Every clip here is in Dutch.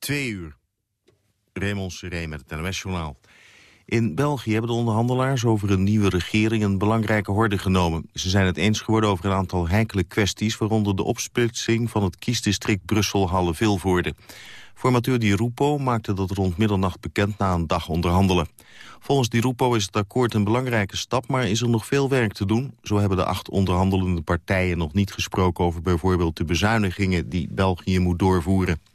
Twee uur. Raymond Seré met het NOS-journaal. In België hebben de onderhandelaars over een nieuwe regering een belangrijke horde genomen. Ze zijn het eens geworden over een aantal heikele kwesties... waaronder de opsplitsing van het kiesdistrict Brussel-Halle-Vilvoorde. Formateur Di Rupo maakte dat rond middernacht bekend na een dag onderhandelen. Volgens Di Rupo is het akkoord een belangrijke stap, maar is er nog veel werk te doen. Zo hebben de acht onderhandelende partijen nog niet gesproken over bijvoorbeeld de bezuinigingen die België moet doorvoeren.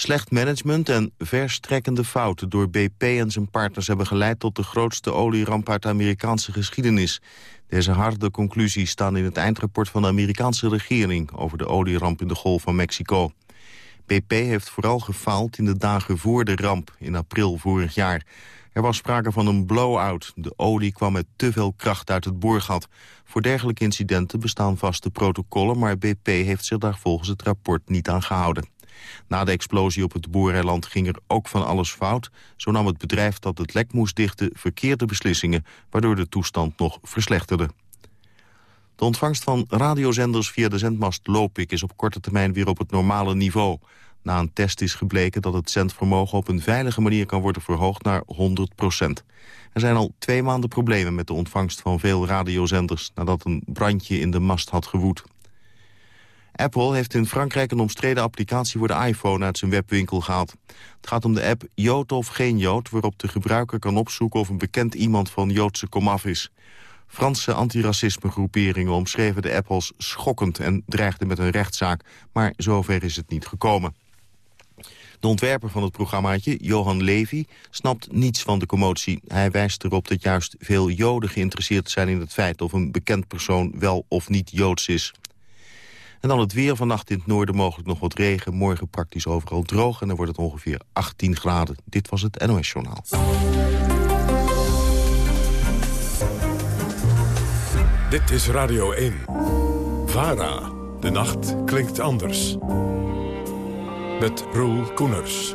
Slecht management en verstrekkende fouten door BP en zijn partners... hebben geleid tot de grootste olieramp uit de Amerikaanse geschiedenis. Deze harde conclusies staan in het eindrapport van de Amerikaanse regering... over de olieramp in de Golf van Mexico. BP heeft vooral gefaald in de dagen voor de ramp, in april vorig jaar. Er was sprake van een blow-out. De olie kwam met te veel kracht uit het boorgat. Voor dergelijke incidenten bestaan vaste protocollen... maar BP heeft zich daar volgens het rapport niet aan gehouden. Na de explosie op het Boereiland ging er ook van alles fout. Zo nam het bedrijf dat het lek moest dichten verkeerde beslissingen... waardoor de toestand nog verslechterde. De ontvangst van radiozenders via de zendmast Lopik is op korte termijn weer op het normale niveau. Na een test is gebleken dat het zendvermogen op een veilige manier kan worden verhoogd naar 100 procent. Er zijn al twee maanden problemen met de ontvangst van veel radiozenders... nadat een brandje in de mast had gewoed. Apple heeft in Frankrijk een omstreden applicatie voor de iPhone uit zijn webwinkel gehaald. Het gaat om de app Jood of geen Jood, waarop de gebruiker kan opzoeken of een bekend iemand van Joodse komaf is. Franse antiracismegroeperingen omschreven de app als schokkend en dreigden met een rechtszaak, maar zover is het niet gekomen. De ontwerper van het programmaatje, Johan Levy, snapt niets van de commotie. Hij wijst erop dat juist veel Joden geïnteresseerd zijn in het feit of een bekend persoon wel of niet Joods is. En dan het weer. Vannacht in het noorden mogelijk nog wat regen. Morgen praktisch overal droog en dan wordt het ongeveer 18 graden. Dit was het NOS Journaal. Dit is Radio 1. VARA. De nacht klinkt anders. Met Roel Koeners.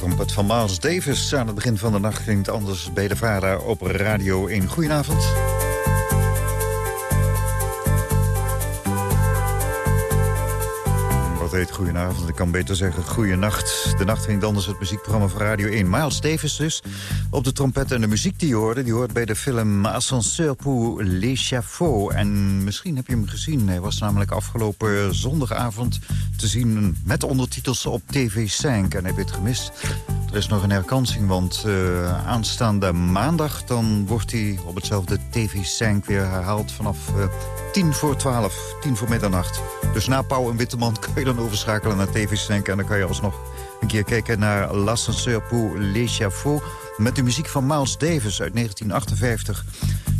Trompet van Miles Davis aan het begin van de nacht klinkt anders bij de VARA op Radio 1. Goedenavond. Wat heet goedenavond, ik kan beter zeggen goeienacht. De nacht ging anders het muziekprogramma van Radio 1. Miles Davis dus, op de trompet en de muziek die je hoorde... die hoort bij de film Ascenseur pour l'échafaud. En misschien heb je hem gezien, hij was namelijk afgelopen zondagavond te zien... met ondertitels op TV5 en heb je het gemist... Er is nog een herkansing, want uh, aanstaande maandag... dan wordt hij op hetzelfde TV5 weer herhaald vanaf uh, tien voor twaalf, tien voor middernacht. Dus na Pauw en Witteman kun je dan overschakelen naar TV5... en dan kan je alsnog een keer kijken naar L'Ascenseur pour l'échafaud... met de muziek van Miles Davis uit 1958.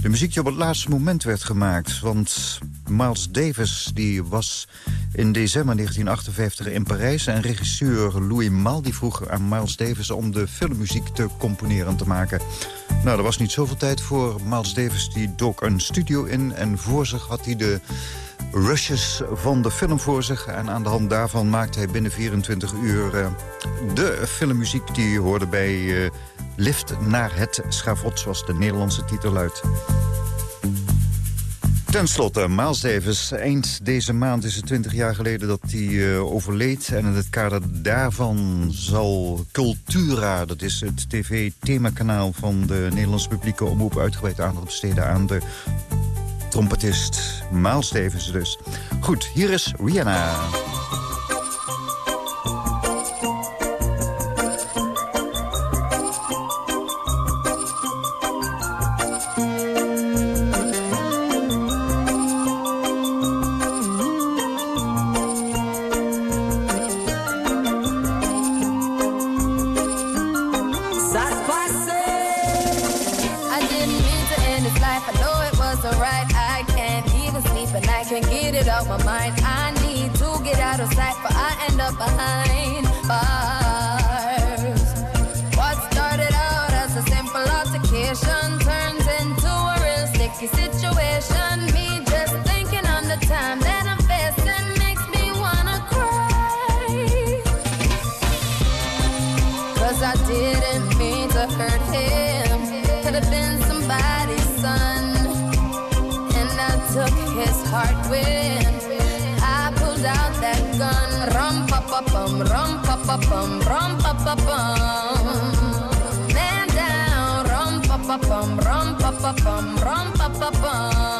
De muziek die op het laatste moment werd gemaakt. Want Miles Davis die was in december 1958 in Parijs... en regisseur Louis Mal die vroeg aan Miles Davis... om de filmmuziek te componeren en te maken. Nou, er was niet zoveel tijd voor. Miles Davis die dook een studio in en voor zich had hij de rushes van de film voor zich. En aan de hand daarvan maakte hij binnen 24 uur uh, de filmmuziek... die hoorde bij uh, Lift naar het schavot, zoals de Nederlandse titel luidt. Ten slotte, Miles Davis. Eind deze maand is het 20 jaar geleden dat hij uh, overleed. En in het kader daarvan zal Cultura, dat is het tv-themakanaal van de Nederlandse publieke omroep... uitgebreid aandacht besteden aan de trompetist Miles Davis dus. Goed, hier is Rihanna. Didn't mean to hurt him. Could have been somebody's son. And I took his heart with pum, rum pa pa pum, rum pa pum. Man down, rum pa pa rum pa pa rum pa pa.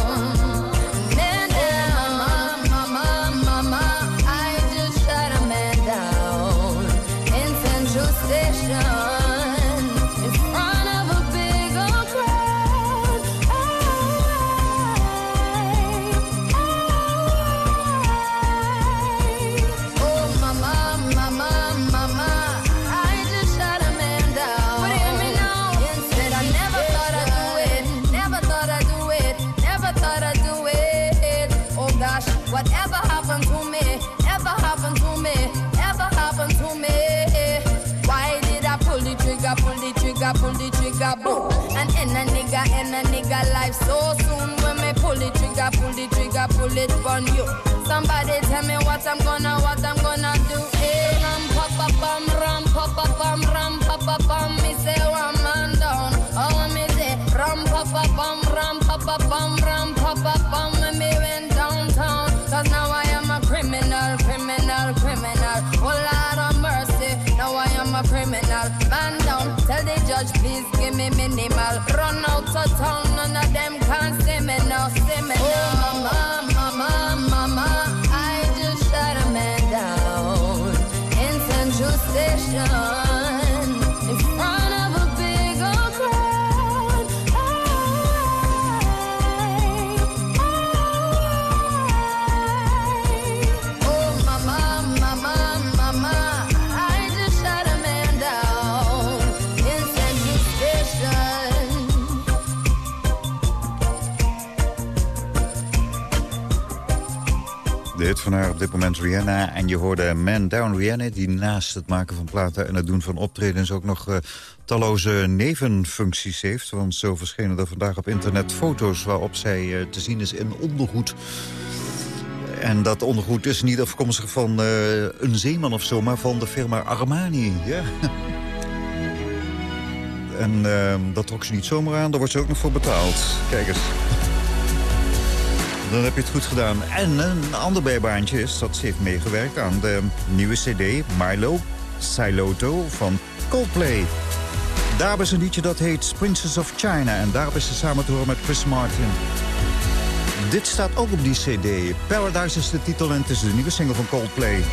Dit moment Rihanna. En je hoorde Man Down Rihanna, die naast het maken van platen... en het doen van optredens ook nog uh, talloze nevenfuncties heeft. Want zo verschenen er vandaag op internet foto's... waarop zij uh, te zien is in ondergoed. En dat ondergoed is niet afkomstig van uh, een zeeman of zo... maar van de firma Armani. Ja. En dat trok ze niet zomaar aan, daar wordt ze ook nog voor betaald. Kijk eens dan heb je het goed gedaan. En een ander bijbaantje is dat ze heeft meegewerkt aan de nieuwe cd Milo Siloto van Coldplay. Daar is een liedje dat heet Princess of China. En daar is ze samen te horen met Chris Martin. Dit staat ook op die cd. Paradise is de titel en het is de nieuwe single van Coldplay.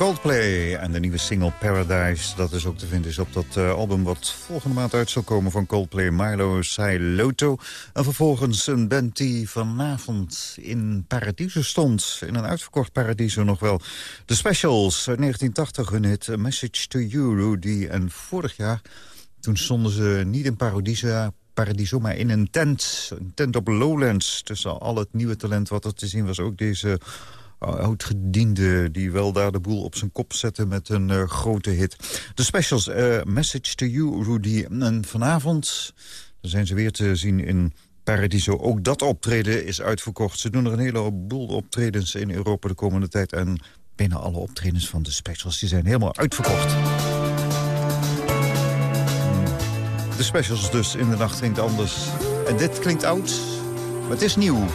Coldplay en de nieuwe single Paradise. Dat is ook te vinden is op dat uh, album wat volgende maand uit zal komen van Coldplay. Milo Loto. En vervolgens een band die vanavond in Paradiso stond. In een uitverkocht Paradiso nog wel. De Specials uit 1980 hun hit A Message to You, Rudy. En vorig jaar, toen stonden ze niet in Paradiso, Paradiso, maar in een tent. Een tent op Lowlands. Tussen al het nieuwe talent wat er te zien was ook deze oud-gediende... die wel daar de boel op zijn kop zette met een uh, grote hit. De specials, uh, Message to You, Rudy. En vanavond zijn ze weer te zien in Paradiso. Ook dat optreden is uitverkocht. Ze doen er een heleboel optredens in Europa de komende tijd. En bijna alle optredens van de specials die zijn helemaal uitverkocht. De specials dus in de nacht klinkt anders. En dit klinkt oud, maar het is nieuw.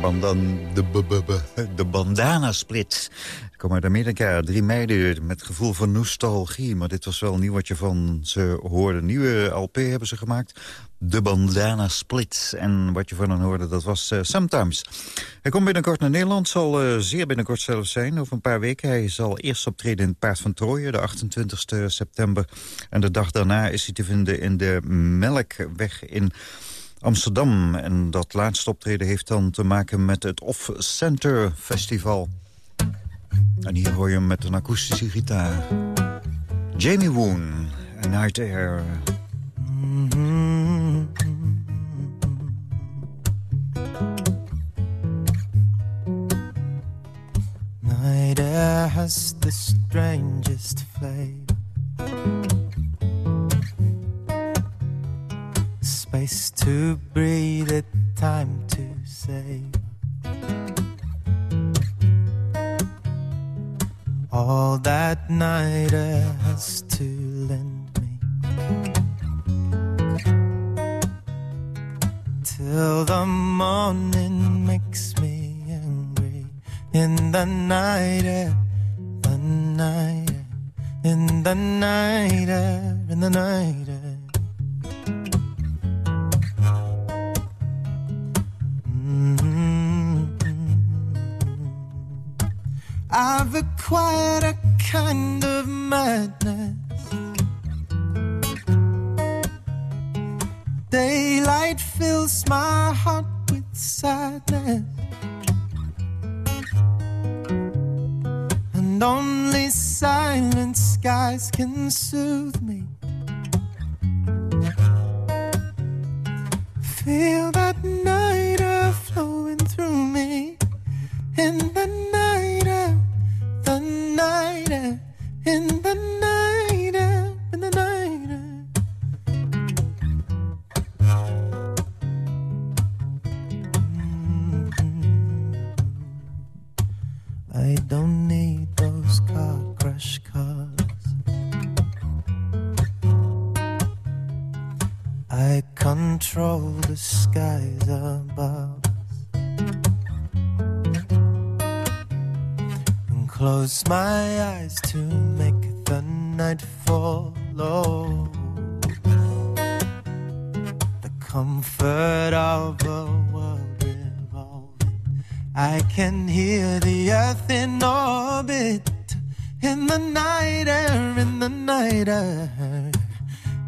Dan de, de bandana split. Ik kom uit Amerika, drie meiden met gevoel van nostalgie. Maar dit was wel nieuw wat je van ze hoorde. Nieuwe LP hebben ze gemaakt. De Bandana Split. En wat je van hen hoorde, dat was uh, Sometimes. Hij komt binnenkort naar Nederland. Zal uh, zeer binnenkort zelfs zijn. Over een paar weken. Hij zal eerst optreden in het Paard van Trooien. De 28 september. En de dag daarna is hij te vinden in de Melkweg in... Amsterdam. En dat laatste optreden heeft dan te maken met het Off Center Festival. En hier hoor je hem met een akoestische gitaar. Jamie Woon, Night Air. Night air has the strangest flavor control the skies above. And close my eyes to make the night follow. The comfort of a world revolving. I can hear the earth in orbit. In the night air, in the night air,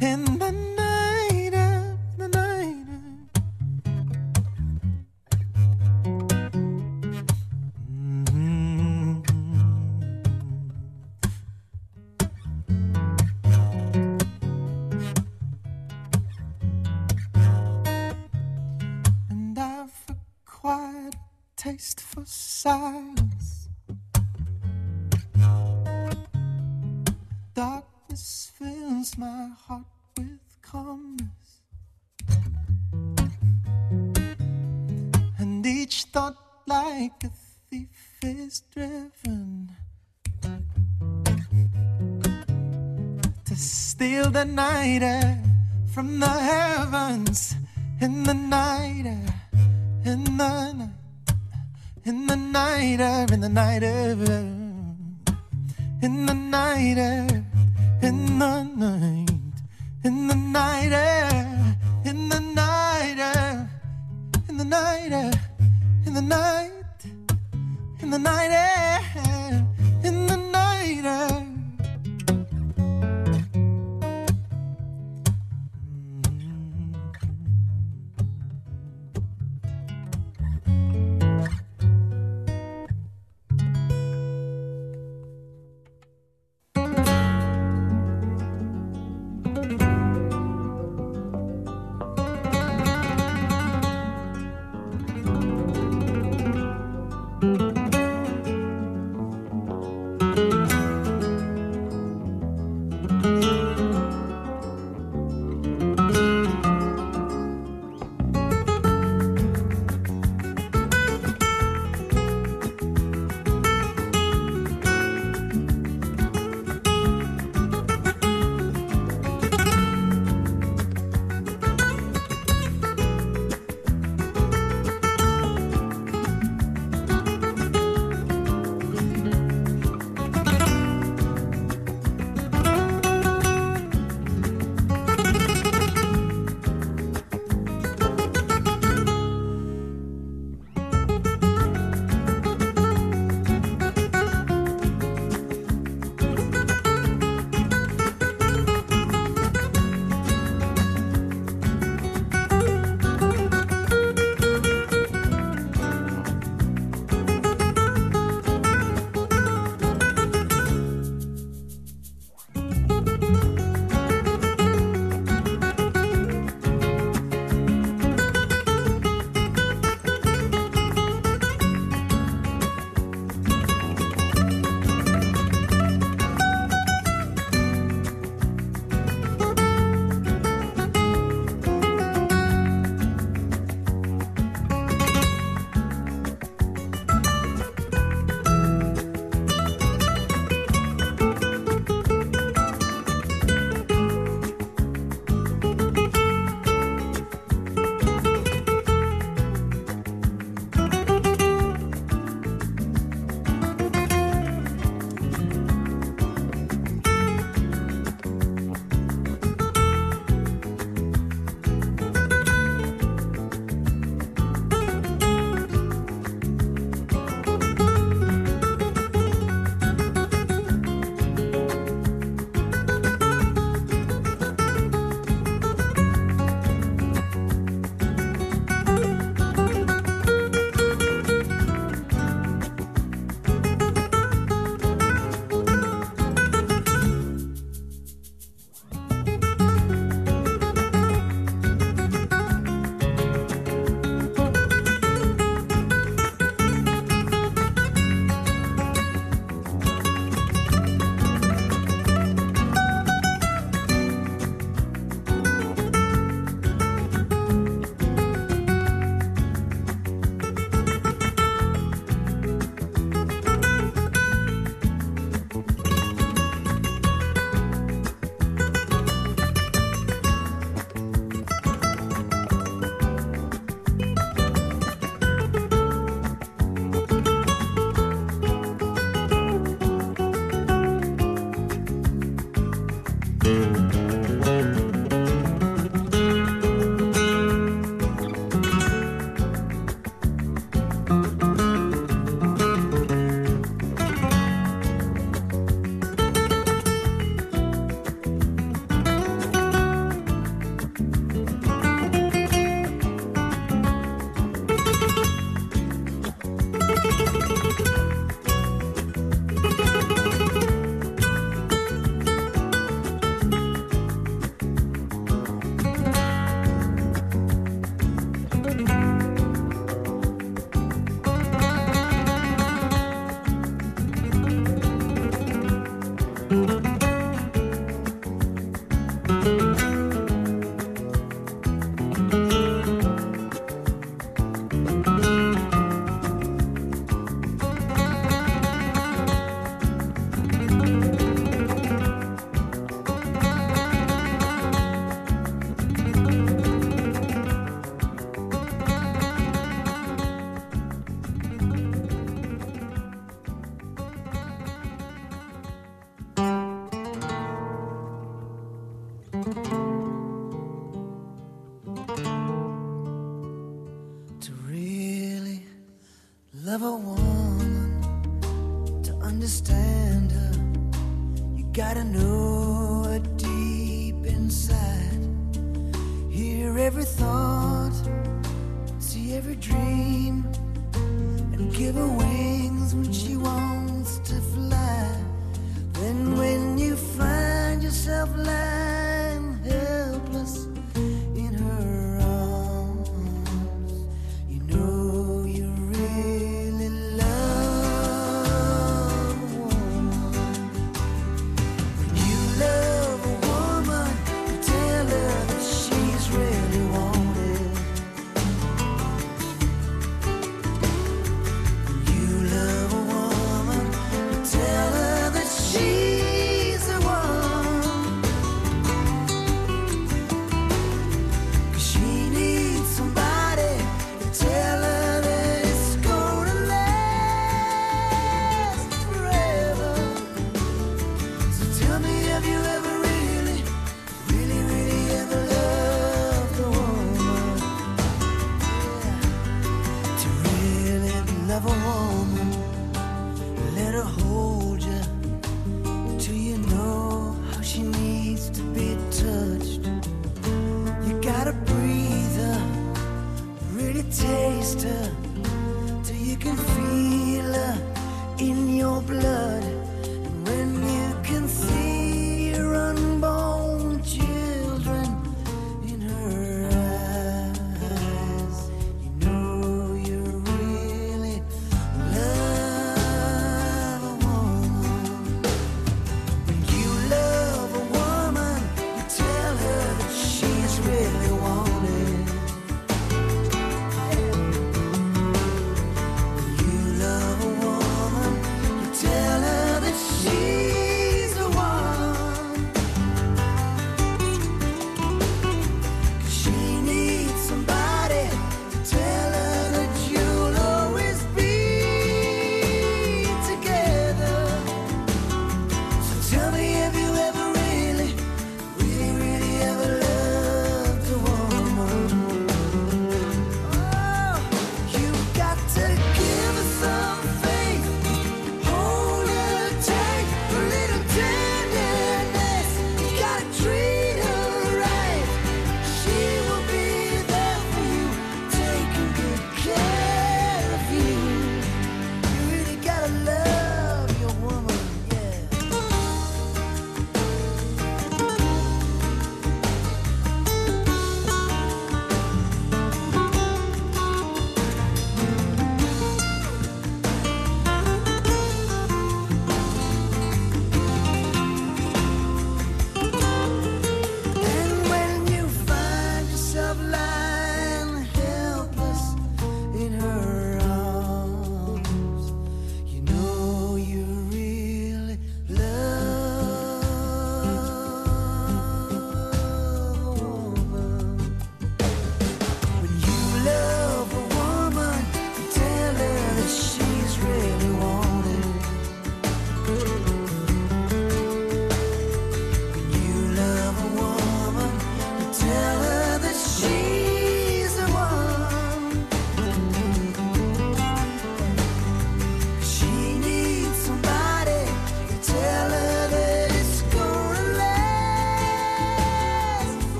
in the night the night air from the heavens in the night air, in the night, in the night air, in the night air, in the night air, in the night, in the night air, in the night air, in the night air, in the night, in the night air, in the night air.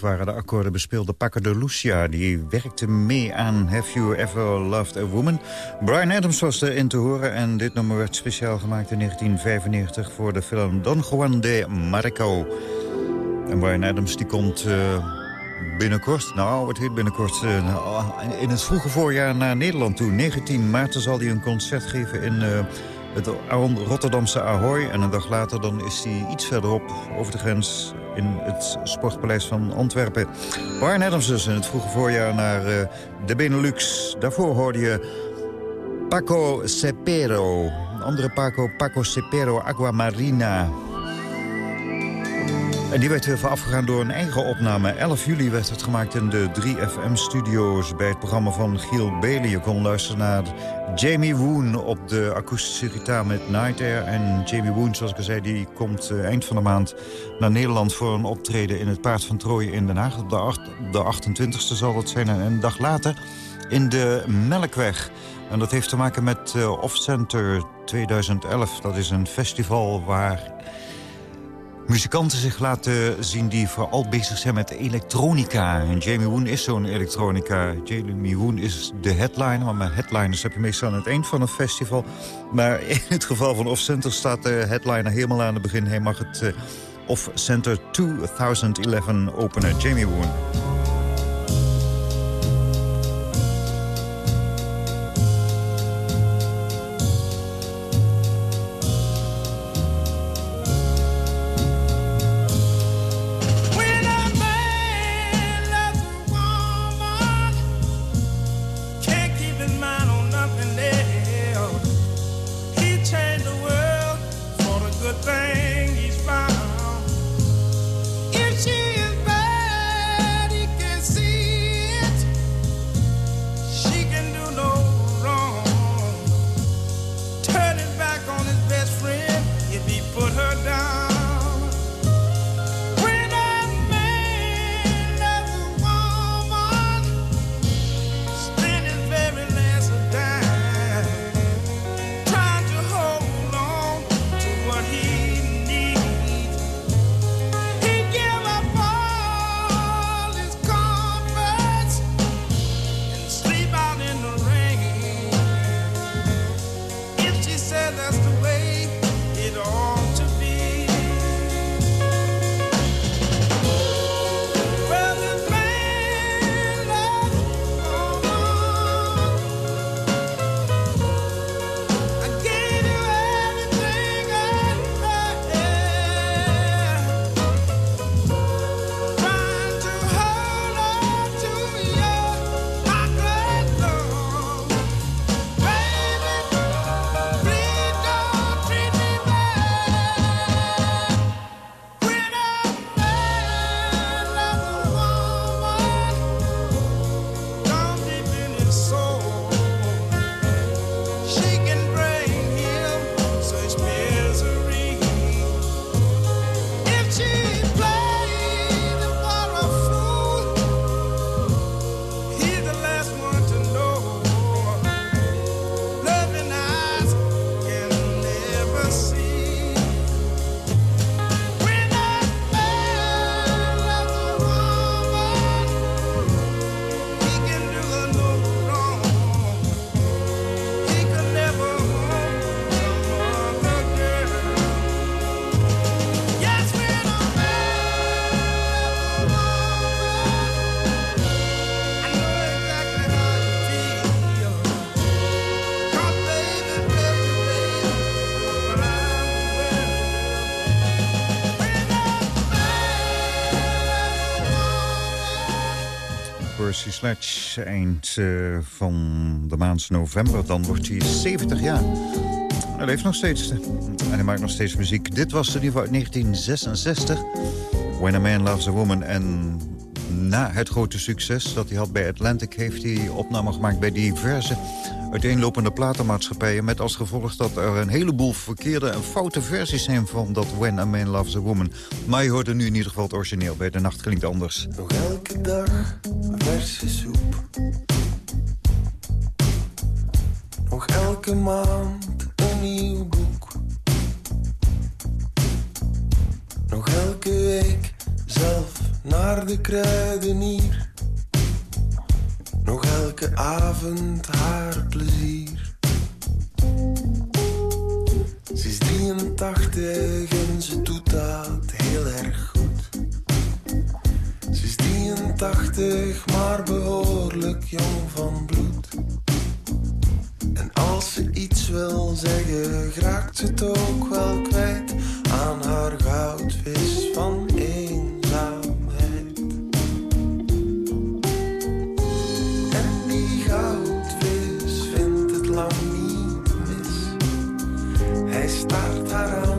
Waren de akkoorden bespeelde Paco de Lucia die werkte mee aan Have You Ever Loved a Woman. Brian Adams was erin te horen en dit nummer werd speciaal gemaakt in 1995 voor de film Don Juan de Marco. En Brian Adams die komt eh, binnenkort, nou het heet binnenkort, eh, in het vroege voorjaar naar Nederland toe. 19 maart zal hij een concert geven in... Eh, het Rotterdamse Ahoy. En een dag later dan is hij iets verderop over de grens in het Sportpaleis van Antwerpen. Brian Adams dus in het vroege voorjaar naar uh, de Benelux. Daarvoor hoorde je Paco Cepero. Een andere Paco, Paco Cepero Aquamarina. En die werd afgegaan door een eigen opname. 11 juli werd het gemaakt in de 3FM-studio's... bij het programma van Giel Belen. Je kon luisteren naar Jamie Woon op de akoestische gitaar met Night Air. En Jamie Woon, zoals ik al zei, die komt uh, eind van de maand naar Nederland... voor een optreden in het Paard van Trooien in Den Haag. Op de, de 28e zal dat zijn. En een dag later in de Melkweg. En dat heeft te maken met Off Center 2011. Dat is een festival waar muzikanten zich laten zien die vooral bezig zijn met elektronica. En Jamie Woon is zo'n elektronica. Jamie Woon is de headliner, maar headliners heb je meestal aan het eind van een festival. Maar in het geval van Off Center staat de headliner helemaal aan het begin. Hij mag het Off Center 2011 openen. Jamie Woon. Sledge eind uh, van de maand november. Dan wordt hij 70 jaar. Hij leeft nog steeds. En hij maakt nog steeds muziek. Dit was ieder geval uit 1966. When a Man Loves a Woman. En na het grote succes dat hij had bij Atlantic... heeft hij opname gemaakt bij diverse uiteenlopende platenmaatschappijen... met als gevolg dat er een heleboel verkeerde en foute versies zijn... van dat When a Man Loves a Woman. Maar je hoort er nu in ieder geval het origineel. Bij De Nacht klinkt anders. Nog elke dag verse soep. Nog elke maand een nieuw boek. Nog elke week zelf naar de kruidenier. Nog elke avond haar plezier. Ze is 83 en ze doet dat heel erg goed. Ze is 83, maar behoorlijk jong van bloed. En als ze iets wil zeggen, raakt ze het ook wel kwijt aan haar goudvis van partará.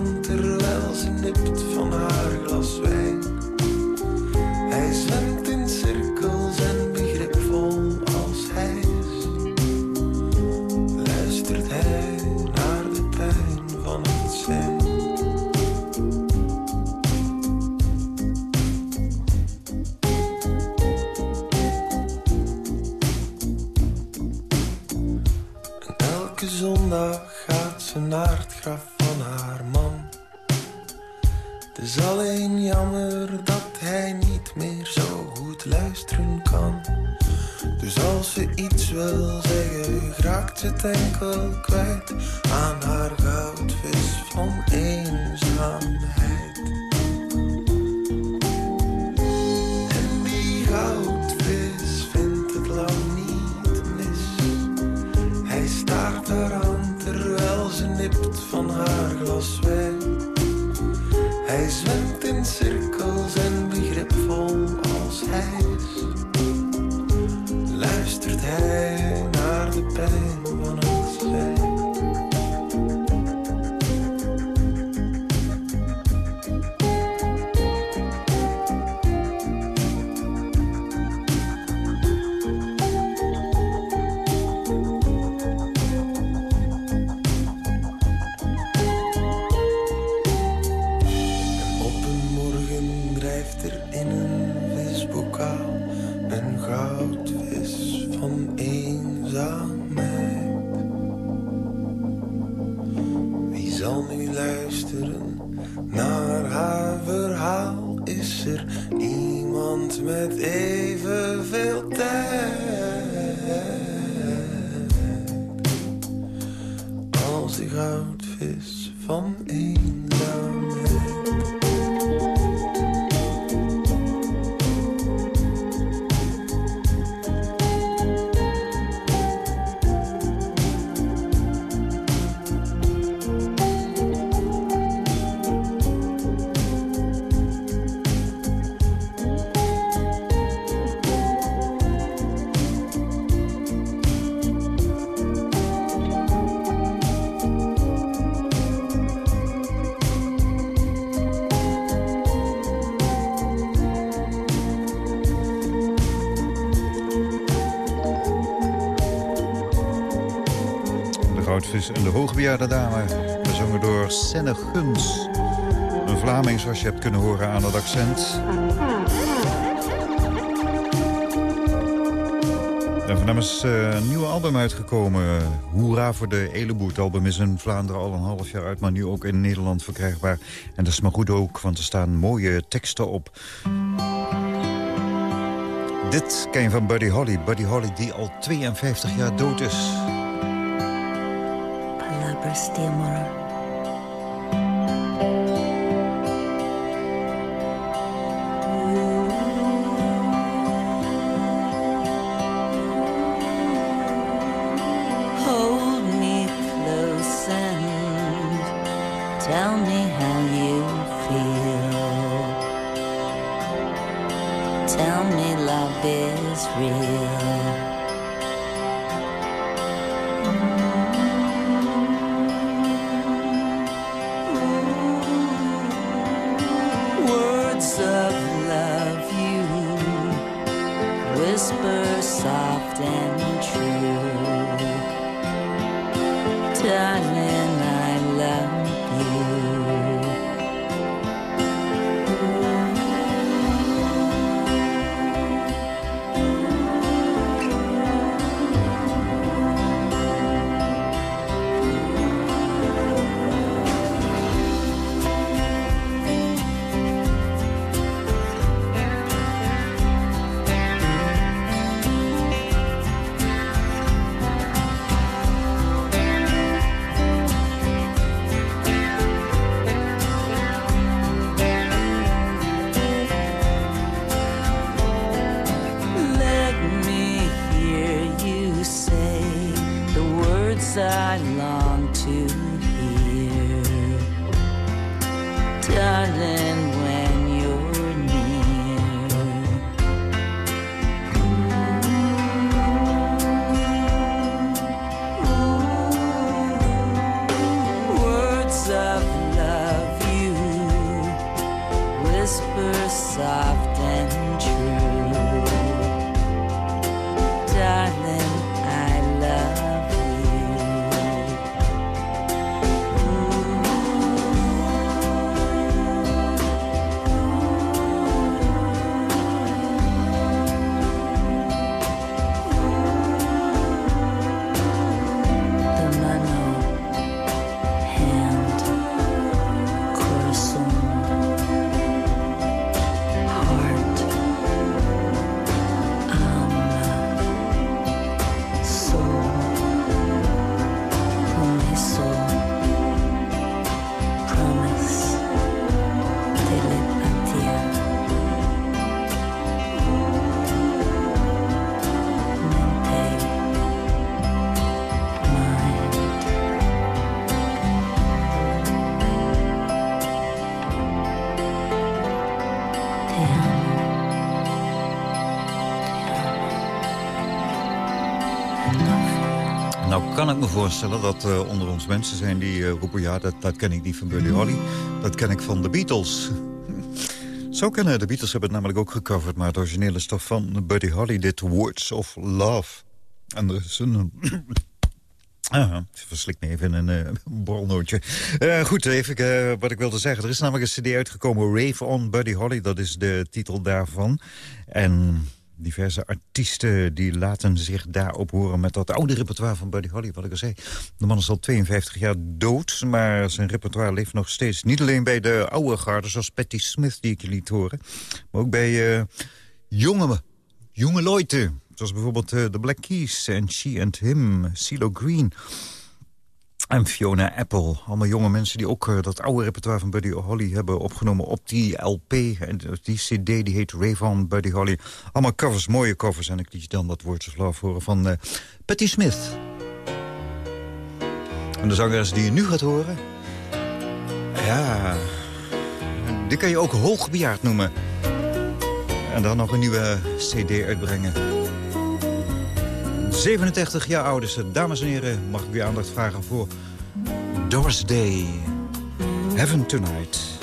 de goudvis van eenzaamheid. bejaarde dame, gezongen door Senne Guns. Een Vlaming, zoals je hebt kunnen horen aan het accent. En van hem is eh, een nieuw album uitgekomen. Hoera voor de Eleboe. Het album is in Vlaanderen al een half jaar uit, maar nu ook in Nederland verkrijgbaar. En dat is maar goed ook, want er staan mooie teksten op. Dit ken je van Buddy Holly. Buddy Holly die al 52 jaar dood is. Christia Murray. of love you whisper soft and true. Kan ik me voorstellen dat er onder ons mensen zijn die eh, roepen... ja, dat, dat ken ik niet van Buddy Holly, dat ken ik van de Beatles. Zo kennen de Beatles hebben het namelijk ook gecoverd... maar het originele stof van Buddy Holly, dit Words of Love. En er is een... Ah, verslik me even in een uh, borrelnootje. Goed, even wat ik wilde zeggen. Er is namelijk een cd uitgekomen, Rave on Buddy Holly. Dat is de titel daarvan. En diverse artiesten die laten zich daarop horen... met dat oude repertoire van Buddy Holly, wat ik al zei. De man is al 52 jaar dood, maar zijn repertoire leeft nog steeds. Niet alleen bij de oude garden, zoals Patti Smith, die ik je liet horen... maar ook bij uh, jonge, jonge leute... Zoals bijvoorbeeld uh, de Black Keys en She and Him, CeeLo Green en Fiona Apple. Allemaal jonge mensen die ook uh, dat oude repertoire van Buddy Holly hebben opgenomen op die LP. En die cd die heet Ravon Buddy Holly. Allemaal covers, mooie covers. En ik liet je dan wat Words of horen van uh, Patti Smith. En de zangeres die je nu gaat horen... Ja, die kan je ook hoogbejaard noemen. En dan nog een nieuwe cd uitbrengen. 37 jaar oud. Dames en heren, mag ik u aandacht vragen voor Doris Day. Heaven Tonight.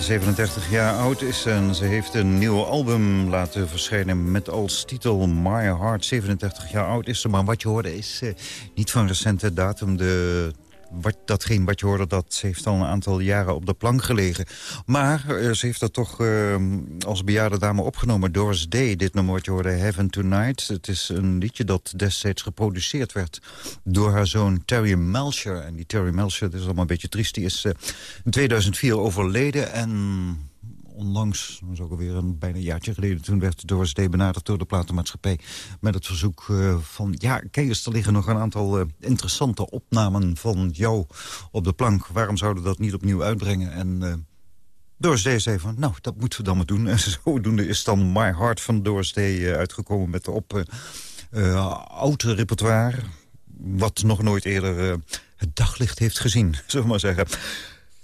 37 jaar oud is. En ze heeft een nieuw album laten verschijnen met als titel My Heart. 37 jaar oud is ze, maar wat je hoorde is uh, niet van recente datum. De wat, datgene wat je hoorde, dat heeft al een aantal jaren op de plank gelegen. Maar uh, ze heeft dat toch uh, als bejaarde dame opgenomen. Doris Day, dit nummer wat je hoorde, Heaven Tonight. Het is een liedje dat destijds geproduceerd werd door haar zoon Terry Melcher. En die Terry Melcher, dat is allemaal een beetje triest, die is uh, in 2004 overleden. En onlangs, dat is ook alweer een bijna jaartje geleden... toen werd Doris Day benaderd door de platenmaatschappij... met het verzoek uh, van... ja, kijk eens, er liggen nog een aantal uh, interessante opnamen van jou op de plank. Waarom zouden we dat niet opnieuw uitbrengen? En uh, Doris Day zei van, nou, dat moeten we dan maar doen. En zodoende is dan My Heart van Doris uitgekomen... met de op oude repertoire... wat nog nooit eerder het daglicht heeft gezien, zullen we maar zeggen...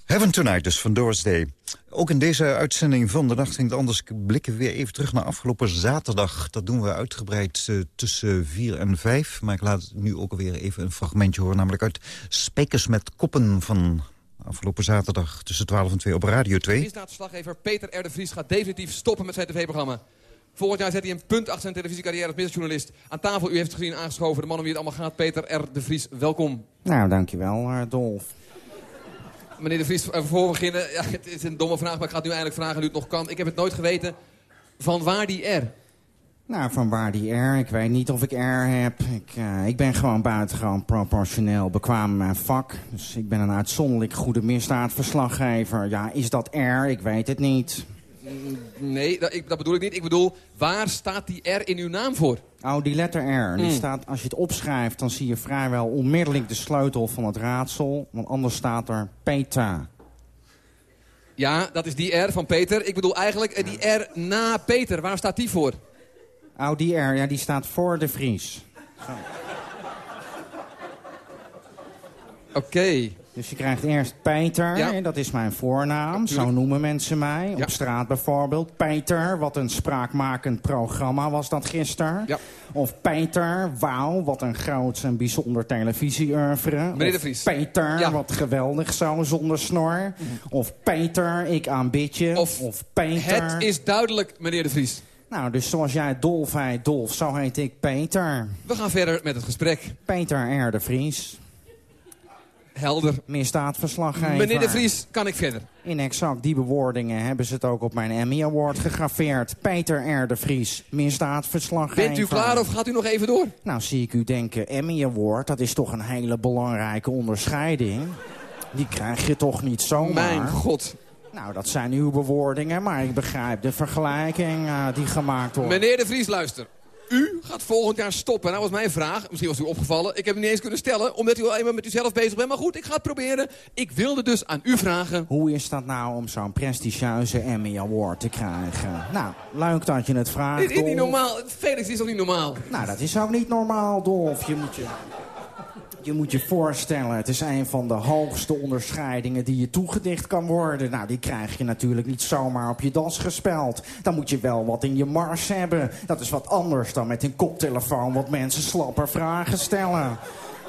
Heaven Tonight dus, van Doris Day. Ook in deze uitzending van de Nacht ging het anders blikken we weer even terug naar afgelopen zaterdag. Dat doen we uitgebreid uh, tussen 4 en 5. Maar ik laat nu ook alweer even een fragmentje horen. Namelijk uit Spekers met Koppen van afgelopen zaterdag tussen 12 en 2 op Radio 2. Misdaadverslaggever Peter R. de Vries gaat definitief stoppen met zijn tv-programma. Volgend jaar zet hij een punt achter zijn televisiecarrière als misdaadjournalist. Aan tafel, u heeft het gezien, aangeschoven. De man om wie het allemaal gaat, Peter R. de Vries. Welkom. Nou, dankjewel, uh, Dolf. Meneer de Vries, eh, voor we beginnen, ja, het is een domme vraag, maar ik ga het nu eindelijk vragen nu het nog kan. Ik heb het nooit geweten. Van waar die R? Nou, van waar die R? Ik weet niet of ik R heb. Ik, uh, ik ben gewoon buitengewoon proportioneel bekwaam mijn vak. Dus ik ben een uitzonderlijk goede misdaadverslaggever. Ja, is dat R? Ik weet het niet. Nee, dat, ik, dat, bedoel ik niet. Ik bedoel, waar staat die R in uw naam voor? Oh, die letter R. Die Mm. staat, als je het opschrijft, dan zie je vrijwel onmiddellijk de sleutel van het raadsel. Want anders staat er Peta. Ja, dat is die R van Peter. Ik bedoel eigenlijk eh, die R na Peter. Waar staat die voor? Oh, die R, ja, die staat voor de Vries. Oké. Dus je krijgt eerst Peter, Ja. en dat is mijn voornaam. Zo noemen mensen mij. Ja. Op straat bijvoorbeeld. Peter, wat een spraakmakend programma was dat gisteren. Of Peter, wauw, wat een groot en bijzonder televisie-oeuvre. Meneer Of de Vries. Peter, wat geweldig zo, zonder snor. Of Peter, ik aanbid je. Of Peter. Het is duidelijk, meneer de Vries. Nou, dus zoals jij Dolf heet, Dolf, zo heet ik Peter. We gaan verder met het gesprek. Peter R. de Vries, Helder. misdaadverslaggever. Meneer de Vries, kan ik verder? In exact die bewoordingen hebben ze het ook op mijn Emmy Award gegraveerd. Peter R. de Vries, misdaadverslaggever. Bent u klaar of gaat u nog even door? Nou, zie ik u denken, Emmy Award, dat is toch een hele belangrijke onderscheiding. Die krijg je toch niet zomaar? Mijn god. Nou, dat zijn uw bewoordingen, maar ik begrijp de vergelijking eh, die gemaakt wordt. Meneer de Vries, luister. U gaat volgend jaar stoppen. Nou was mijn vraag, misschien was u opgevallen. Ik heb hem niet eens kunnen stellen, omdat u al eenmaal met uzelf bezig bent. Maar goed, ik ga het proberen. Ik wilde dus aan u vragen... Hoe is dat nou om zo'n prestigieuze Emmy Award te krijgen? Nou, leuk dat je het vraagt, Dit is niet Dolf. normaal. Felix is toch niet normaal? Nou, dat is ook niet normaal, Dolf. Je moet je, je moet je voorstellen, het is een van de hoogste onderscheidingen die je toegedicht kan worden. Nou, die krijg je natuurlijk niet zomaar op je das gespeld. Dan moet je wel wat in je mars hebben. Dat is wat anders dan met een koptelefoon wat mensen slapper vragen stellen.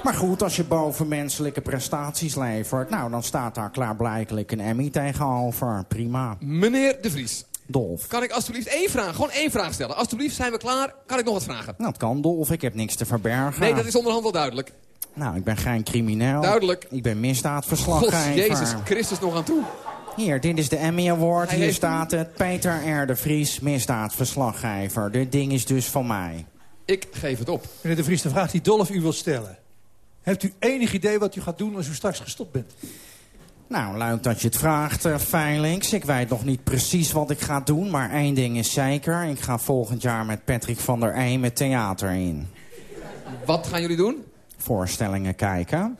Maar goed, als je bovenmenselijke prestaties levert... nou, dan staat daar klaarblijkelijk een Emmy tegenover. Prima. Meneer de Vries, Dolf. kan ik alstublieft één vraag, gewoon één vraag stellen? Alstublieft, zijn we klaar? Kan ik nog wat vragen? Nou, het kan, Dolf. Ik heb niks te verbergen. Nee, dat is onderhand wel duidelijk. Nou, ik ben geen crimineel. Duidelijk. Ik ben God, misdaadverslaggever. Jezus Christus nog aan toe. Hier, dit is de Emmy Award. Hij Hier staat het. Peter R. de Vries, misdaadverslaggever. Dit ding is dus van mij. Ik geef het op. Meneer de Vries, de vraag die Dolf u wil stellen. Hebt u enig idee wat u gaat doen als u straks gestopt bent? Nou, leuk dat je het vraagt, eh Feilings. Ik weet nog niet precies wat ik ga doen, maar één ding is zeker. Ik ga volgend jaar met Patrick van der Eem het theater in. Wat gaan jullie doen? Voorstellingen kijken.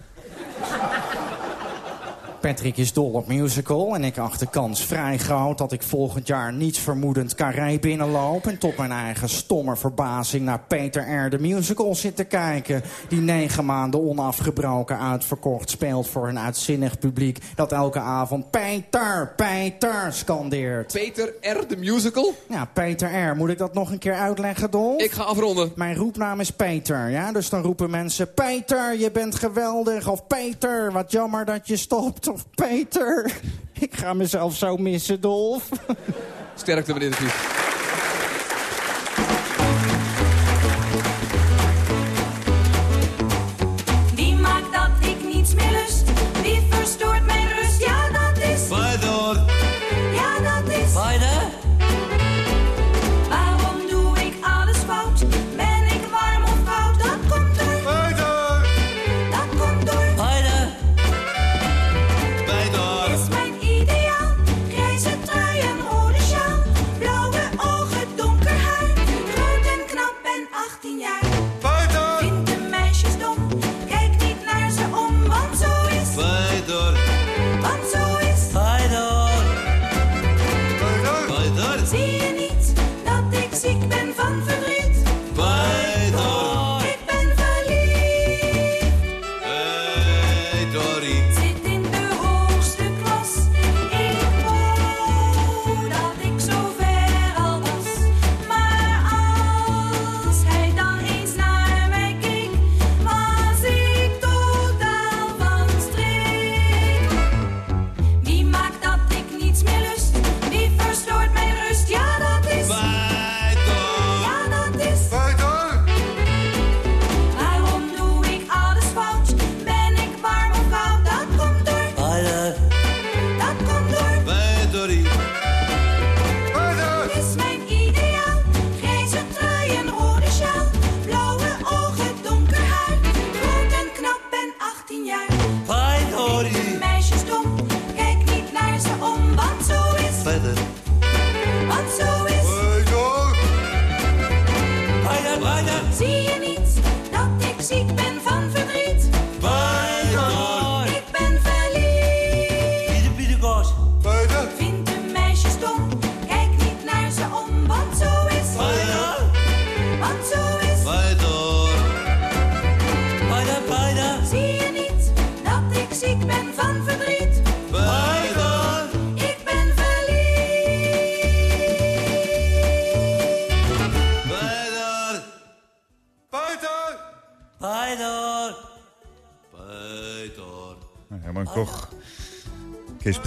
Patrick is dol op musical en ik acht de kans vrij groot dat ik volgend jaar niets vermoedend carré binnenloop en tot mijn eigen stomme verbazing naar Peter R. de musical zit te kijken. Die negen maanden onafgebroken uitverkocht speelt voor een uitzinnig publiek dat elke avond Peter, Peter scandeert. Peter R. de musical? Ja, Peter R. Moet ik dat nog een keer uitleggen, Dolf? Ik ga afronden. Mijn roepnaam is Peter, ja? Dus dan roepen mensen... Peter, je bent geweldig. Of Peter, wat jammer dat je stopt. Of Peter? Ik ga mezelf zo missen, Dolf. Sterkte, meneer de Vries. weather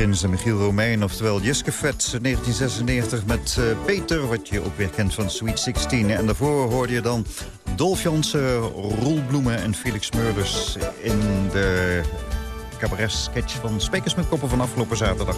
Prins en Michiel Romein, oftewel Jiske Vet, 1996 met eh, Peter, wat je ook weer kent van Sweet 16. En daarvoor hoorde je dan Dolf Jansen, Roelbloemen en Felix Meurders in de cabaret-sketch van Spekers met Koppen van afgelopen zaterdag.